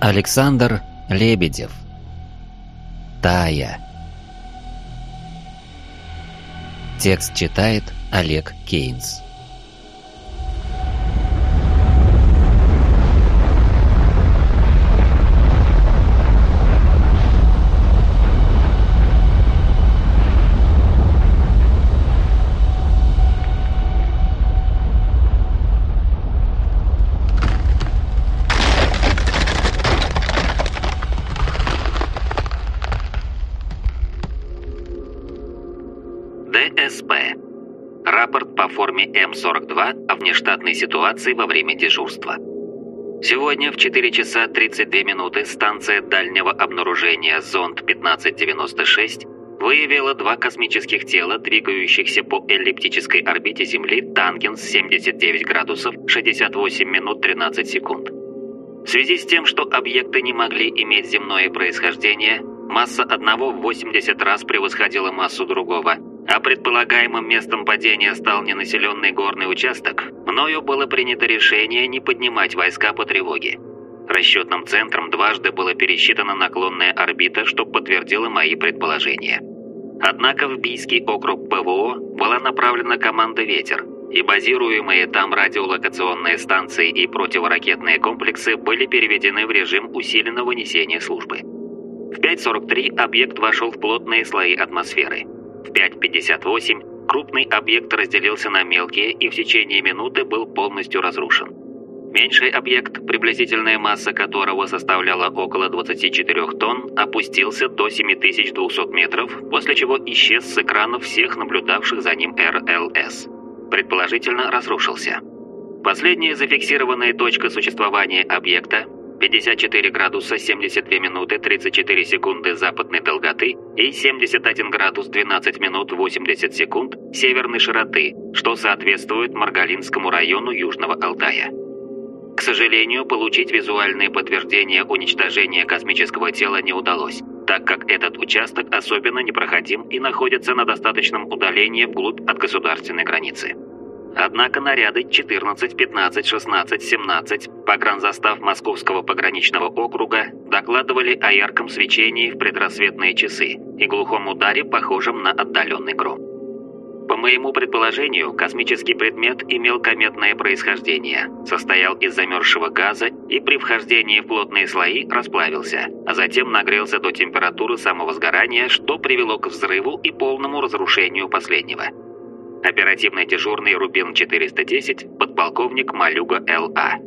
Александр Лебедев. Тая. Текст читает Олег Кейнс Рапорт по форме М42 о внештатной ситуации во время дежурства. Сегодня в 4 часа 32 минуты станция дальнего обнаружения «Зонд 1596» выявила два космических тела, двигающихся по эллиптической орбите Земли тангенс 79 градусов 68 минут 13 секунд. В связи с тем, что объекты не могли иметь земное происхождение, масса одного в 80 раз превосходила массу другого – а предполагаемым местом падения стал ненаселенный горный участок, мною было принято решение не поднимать войска по тревоге. Расчетным центром дважды была пересчитана наклонная орбита, что подтвердило мои предположения. Однако в Бийский округ ПВО была направлена команда «Ветер», и базируемые там радиолокационные станции и противоракетные комплексы были переведены в режим усиленного несения службы. В 5.43 объект вошел в плотные слои атмосферы – 5.58 крупный объект разделился на мелкие и в течение минуты был полностью разрушен. Меньший объект, приблизительная масса которого составляла около 24 тонн, опустился до 7200 метров, после чего исчез с экранов всех наблюдавших за ним РЛС. Предположительно, разрушился. Последняя зафиксированная точка существования объекта 54 градуса 72 минуты 34 секунды западной долготы и 71 градус 12 минут 80 секунд северной широты, что соответствует Маргалинскому району Южного Алтая. К сожалению, получить визуальное подтверждение уничтожения космического тела не удалось, так как этот участок особенно непроходим и находится на достаточном удалении вглубь от государственной границы. Однако наряды 14, 15, 16, 17 погранзастав Московского пограничного округа докладывали о ярком свечении в предрассветные часы и глухом ударе, похожем на отдаленный гром. По моему предположению, космический предмет имел кометное происхождение, состоял из замерзшего газа и при вхождении в плотные слои расплавился, а затем нагрелся до температуры самого сгорания, что привело к взрыву и полному разрушению последнего – Оперативный дежурный Рубин 410, подполковник Малюга Л.А.